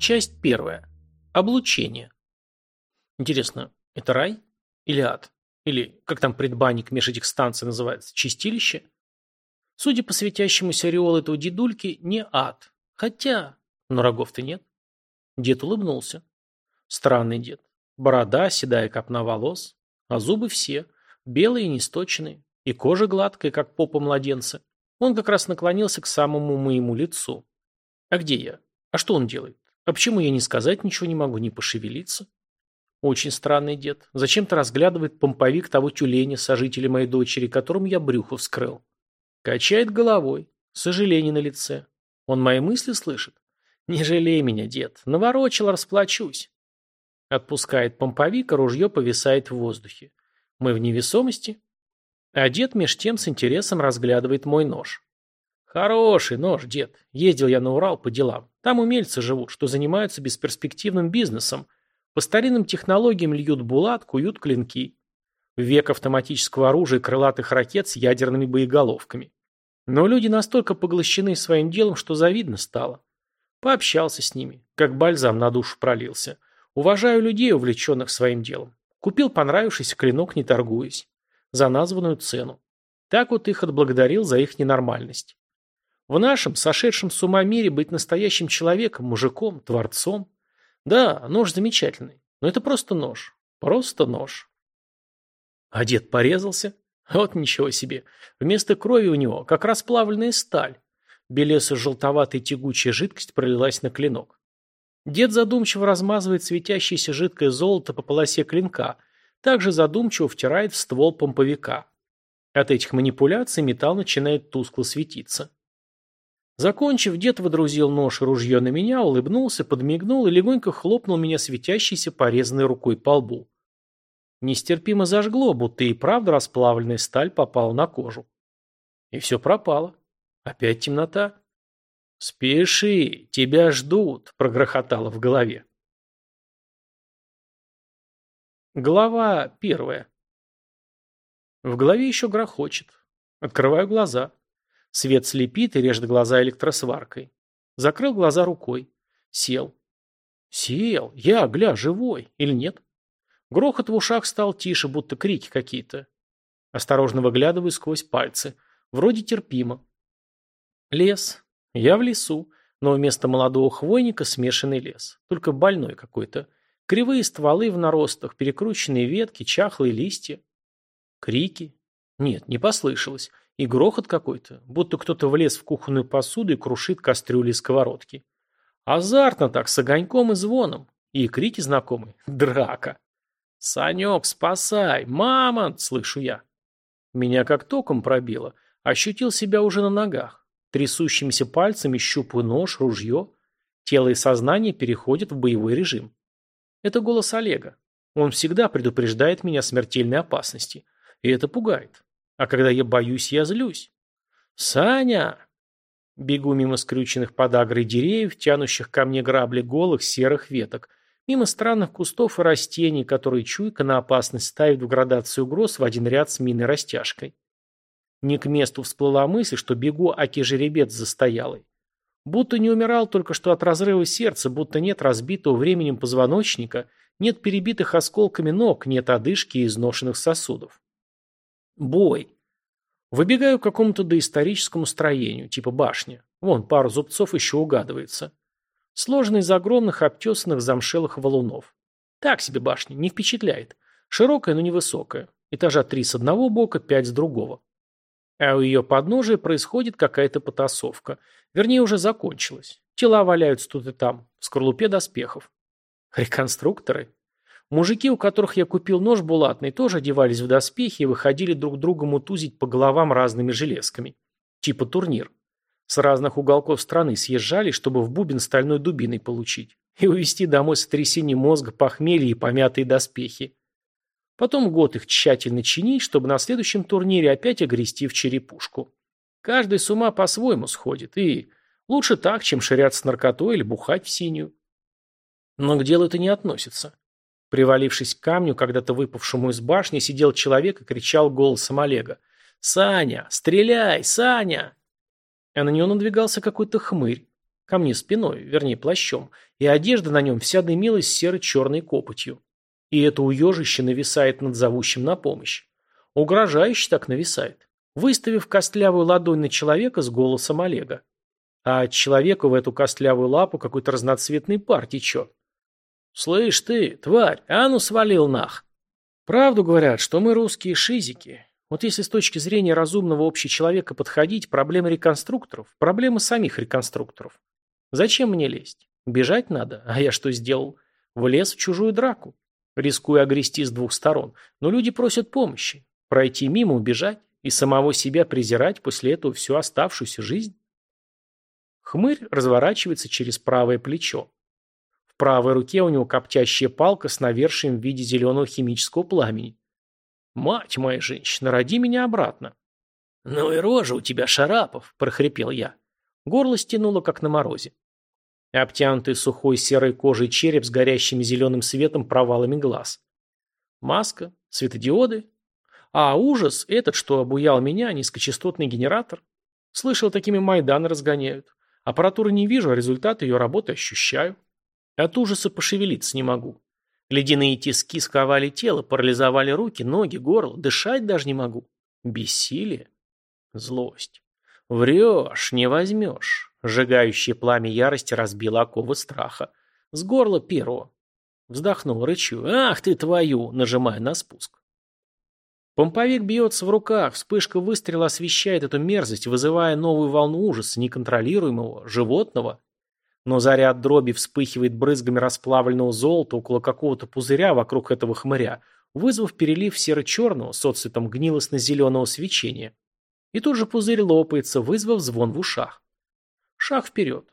Часть первая. Облучение. Интересно, это рай или ад? Или, как там предбанник меж этих станций называется, чистилище? Судя по светящемуся ореолу этого дедульки, не ад. Хотя, но рогов-то нет. Дед улыбнулся. Странный дед. Борода, седая копна волос, а зубы все, белые и несточенные, и кожа гладкая, как попа младенца. Он как раз наклонился к самому моему лицу. А где я? А что он делает? А почему я не сказать ничего не могу, не пошевелиться? Очень странный дед. Зачем-то разглядывает помповик того тюленя, сожителя моей дочери, которому я брюхо вскрыл. Качает головой. Сожаление на лице. Он мои мысли слышит? Не жалей меня, дед. Наворочил, расплачусь. Отпускает помповик, а ружье повисает в воздухе. Мы в невесомости. А дед меж тем с интересом разглядывает мой нож. Хороший нож, дед. Ездил я на Урал по делам. Там умельцы живут, что занимаются бесперспективным бизнесом – по старинным технологиям льют булат, куют клинки. Век автоматического оружия и крылатых ракет с ядерными боеголовками. Но люди настолько поглощены своим делом, что завидно стало. Пообщался с ними, как бальзам на душу пролился. Уважаю людей, увлеченных своим делом. Купил понравившийся клинок, не торгуясь. За названную цену. Так вот их отблагодарил за их ненормальность. В нашем, сошедшем с ума мире, быть настоящим человеком, мужиком, творцом да, нож замечательный, но это просто нож. Просто нож. А дед порезался? Вот ничего себе. Вместо крови у него как расплавленная сталь. Белесо-желтоватая тягучая жидкость пролилась на клинок. Дед задумчиво размазывает светящееся жидкое золото по полосе клинка, также задумчиво втирает в ствол помповика. От этих манипуляций металл начинает тускло светиться. Закончив, дед водрузил нож и ружье на меня, улыбнулся, подмигнул и легонько хлопнул меня светящейся порезанной рукой по лбу. Нестерпимо зажгло, будто и правда расплавленная сталь попала на кожу. И все пропало. Опять темнота. «Спеши, тебя ждут», — прогрохотало в голове. Глава первая. В голове еще грохочет. Открываю глаза. Свет слепит и режет глаза электросваркой. Закрыл глаза рукой. Сел. Сел. Я, гля, живой. Или нет? Грохот в ушах стал тише, будто крики какие-то. Осторожно выглядываю сквозь пальцы. Вроде терпимо. Лес. Я в лесу, но вместо молодого хвойника смешанный лес. Только больной какой-то. Кривые стволы в наростах, перекрученные ветки, чахлые листья. Крики. Нет, не послышалось. И грохот какой-то, будто кто-то влез в кухонную посуду и крушит кастрюли и сковородки. Азартно так, с огоньком и звоном. И крики знакомые. Драка. «Санек, спасай! Мамонт!» – слышу я. Меня как током пробило. Ощутил себя уже на ногах. Трясущимися пальцами щупаю нож, ружье. Тело и сознание переходят в боевой режим. Это голос Олега. Он всегда предупреждает меня о смертельной опасности. И это пугает. А когда я боюсь, я злюсь. «Саня!» Бегу мимо скрюченных подагрой деревьев, тянущих ко мне грабли голых серых веток, мимо странных кустов и растений, которые чуйка на опасность ставит в градацию угроз в один ряд с миной растяжкой. Не к месту всплыла мысль, что бегу аки жеребец застоялый. Будто не умирал только что от разрыва сердца, будто нет разбитого временем позвоночника, нет перебитых осколками ног, нет одышки и изношенных сосудов. Бой. Выбегаю к какому-то доисторическому строению, типа башни. Вон, пару зубцов еще угадывается. Сложный из огромных обтесанных замшелых валунов. Так себе башня, не впечатляет. Широкая, но невысокая. Этажа три с одного бока, пять с другого. А у ее подножия происходит какая-то потасовка. Вернее, уже закончилась. Тела валяются тут и там, в скорлупе доспехов. Реконструкторы? Мужики, у которых я купил нож булатный, тоже одевались в доспехи и выходили друг друга мутузить по головам разными железками. Типа турнир. С разных уголков страны съезжали, чтобы в бубен стальной дубиной получить. И увезти домой сотрясение мозга, похмелье и помятые доспехи. Потом год их тщательно чинить, чтобы на следующем турнире опять огрести в черепушку. Каждый с ума по-своему сходит. И лучше так, чем ширяться наркотой или бухать в синюю. Но к делу это не относится. Привалившись к камню, когда-то выпавшему из башни, сидел человек и кричал голосом Олега. «Саня! Стреляй! Саня!» А на него надвигался какой-то хмырь. ко мне спиной, вернее плащом, и одежда на нем вся дымилась серо-черной копотью. И это уежище нависает над зовущим на помощь. Угрожающе так нависает, выставив костлявую ладонь на человека с голосом Олега. А от человека в эту костлявую лапу какой-то разноцветный пар течет. «Слышь ты, тварь, а ну свалил нах!» Правду говорят, что мы русские шизики. Вот если с точки зрения разумного общечеловека подходить, проблемы реконструкторов, проблемы самих реконструкторов. Зачем мне лезть? Бежать надо, а я что сделал? Влез в чужую драку. Рискую огрести с двух сторон. Но люди просят помощи. Пройти мимо, убежать и самого себя презирать после этого всю оставшуюся жизнь. Хмырь разворачивается через правое плечо правой руке у него коптящая палка с навершием в виде зеленого химического пламени. «Мать моя женщина, роди меня обратно!» «Ну и рожа у тебя, Шарапов!» – прохрипел я. Горло стянуло, как на морозе. Обтянутый сухой серой кожей череп с горящими зеленым светом провалами глаз. Маска, светодиоды. А ужас, этот, что обуял меня, низкочастотный генератор. Слышал, такими Майданы разгоняют. Аппаратуры не вижу, а результаты ее работы ощущаю. От ужаса пошевелиться не могу. Ледяные тиски сковали тело, парализовали руки, ноги, горло. Дышать даже не могу. Бессилие. Злость. Врешь, не возьмешь. Сжигающее пламя ярости разбило оковы страха. С горла первого. Вздохнул, рычу. «Ах ты твою!» нажимая на спуск. Помповик бьется в руках, вспышка выстрела освещает эту мерзость, вызывая новую волну ужаса, неконтролируемого, животного, но заряд дроби вспыхивает брызгами расплавленного золота около какого-то пузыря вокруг этого хмыря, вызвав перелив серо-черного с отцветом гнилостно-зеленого свечения. И тут же пузырь лопается, вызвав звон в ушах. Шаг вперед.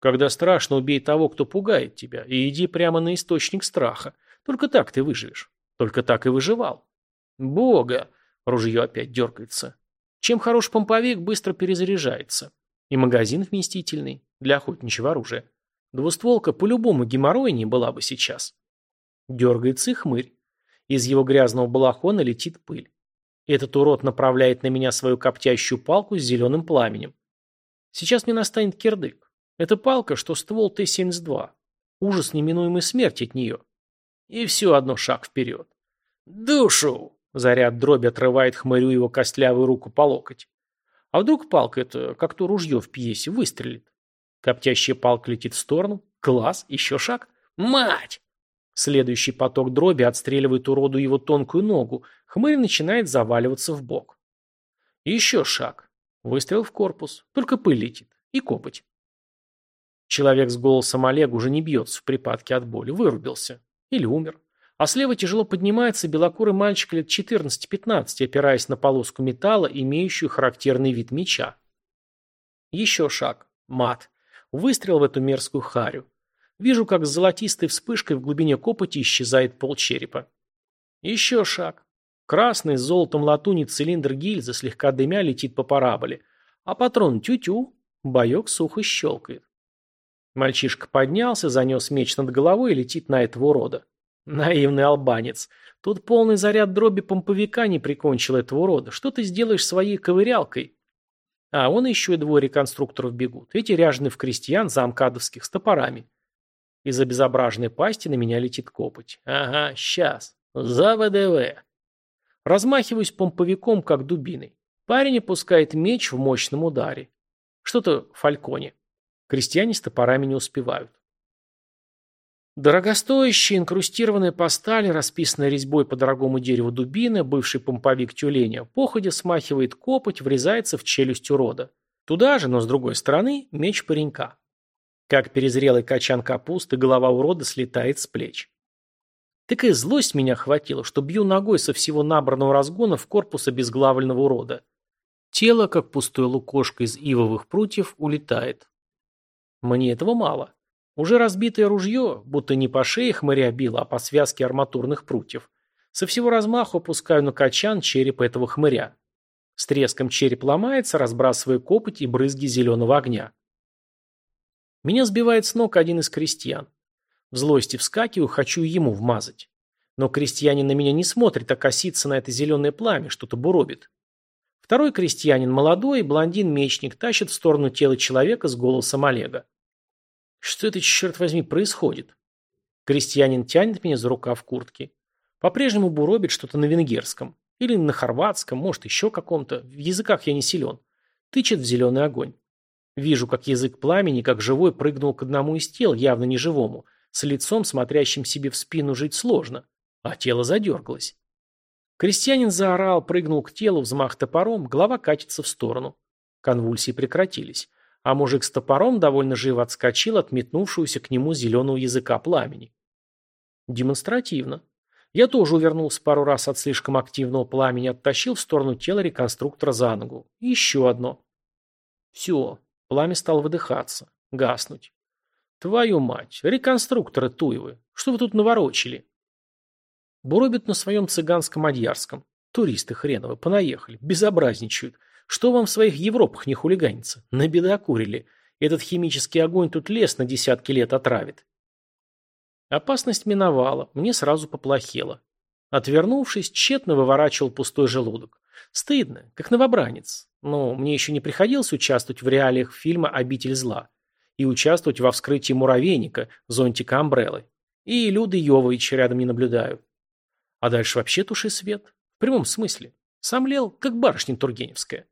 Когда страшно, убей того, кто пугает тебя, и иди прямо на источник страха. Только так ты выживешь. Только так и выживал. Бога! Ружье опять дергается. Чем хорош помповик, быстро перезаряжается. И магазин вместительный для охотничьего оружия. Двустволка по-любому геморройнее была бы сейчас. Дергается и хмырь. Из его грязного балахона летит пыль. Этот урод направляет на меня свою коптящую палку с зеленым пламенем. Сейчас мне настанет кирдык. Это палка, что ствол Т-72. Ужас неминуемой смерти от нее. И все одно шаг вперед. «Душу!» Заряд дроби отрывает хмырю его костлявую руку по локоть. А вдруг палка это, как то ружье в пьесе, выстрелит? Коптящая палка летит в сторону. Класс, еще шаг. Мать! Следующий поток дроби отстреливает уроду его тонкую ногу. Хмырь начинает заваливаться в бок. Еще шаг. Выстрел в корпус. Только пыль летит. И копоть. Человек с голосом Олега уже не бьется в припадке от боли. Вырубился. Или умер. А слева тяжело поднимается белокурый мальчик лет 14-15, опираясь на полоску металла, имеющую характерный вид меча. Еще шаг. Мат. Выстрел в эту мерзкую харю. Вижу, как с золотистой вспышкой в глубине копоти исчезает полчерепа. Еще шаг. Красный с золотом латуни цилиндр гильзы, слегка дымя, летит по параболе. А патрон тю-тю. Боек сухо щелкает. Мальчишка поднялся, занес меч над головой и летит на этого урода. Наивный албанец. Тут полный заряд дроби помповика не прикончил этого урода. Что ты сделаешь своей ковырялкой? А вон еще и двое реконструкторов бегут. Эти ряжены в крестьян замкадовских с топорами. Из обезображенной пасти на меня летит копоть. Ага, сейчас. За ВДВ. Размахиваюсь помповиком, как дубиной. Парень опускает меч в мощном ударе. Что-то в фальконе. Крестьяне с топорами не успевают. Дорогостоящая, инкрустированная по стали, расписанная резьбой по дорогому дереву дубина, бывший помповик тюленя, походя смахивает копоть, врезается в челюсть урода. Туда же, но с другой стороны, меч паренька. Как перезрелый качан капусты, голова урода слетает с плеч. Такая злость меня хватила, что бью ногой со всего набранного разгона в корпус обезглавленного урода. Тело, как пустое лукошко из ивовых прутьев, улетает. Мне этого мало. Уже разбитое ружье, будто не по шее хмыря било, а по связке арматурных прутьев. Со всего размаху опускаю на качан череп этого хмыря. С треском череп ломается, разбрасывая копоть и брызги зеленого огня. Меня сбивает с ног один из крестьян. В злости вскакиваю, хочу ему вмазать. Но крестьянин на меня не смотрит, а косится на это зеленое пламя, что-то буробит. Второй крестьянин, молодой, блондин-мечник, тащит в сторону тела человека с голосом Олега. Что это, черт возьми, происходит? Крестьянин тянет меня за рукав куртки. По-прежнему буробит что-то на венгерском. Или на хорватском, может, еще каком-то. В языках я не силен. Тычет в зеленый огонь. Вижу, как язык пламени, как живой, прыгнул к одному из тел, явно неживому. С лицом, смотрящим себе в спину, жить сложно. А тело задергалось. Крестьянин заорал, прыгнул к телу, взмах топором, голова катится в сторону. Конвульсии прекратились. А мужик с топором довольно живо отскочил от метнувшегося к нему зеленого языка пламени. Демонстративно. Я тоже увернулся пару раз от слишком активного пламени, оттащил в сторону тела реконструктора за ногу. И еще одно. Все. Пламя стало выдыхаться. Гаснуть. Твою мать. Реконструкторы Туевы. Что вы тут наворочили? Буробит на своем цыганском-адьярском. Туристы хреновы, понаехали, безобразничают. Что вам в своих Европах не хулиганится? Набедокурили. Этот химический огонь тут лес на десятки лет отравит. Опасность миновала, мне сразу поплохело. Отвернувшись, тщетно выворачивал пустой желудок. Стыдно, как новобранец. Но мне еще не приходилось участвовать в реалиях фильма «Обитель зла» и участвовать во вскрытии муравейника, зонтика Амбреллы. И Люды Йовович рядом не наблюдаю. А дальше вообще туши свет. В прямом смысле. Сам лел, как барышня Тургеневская.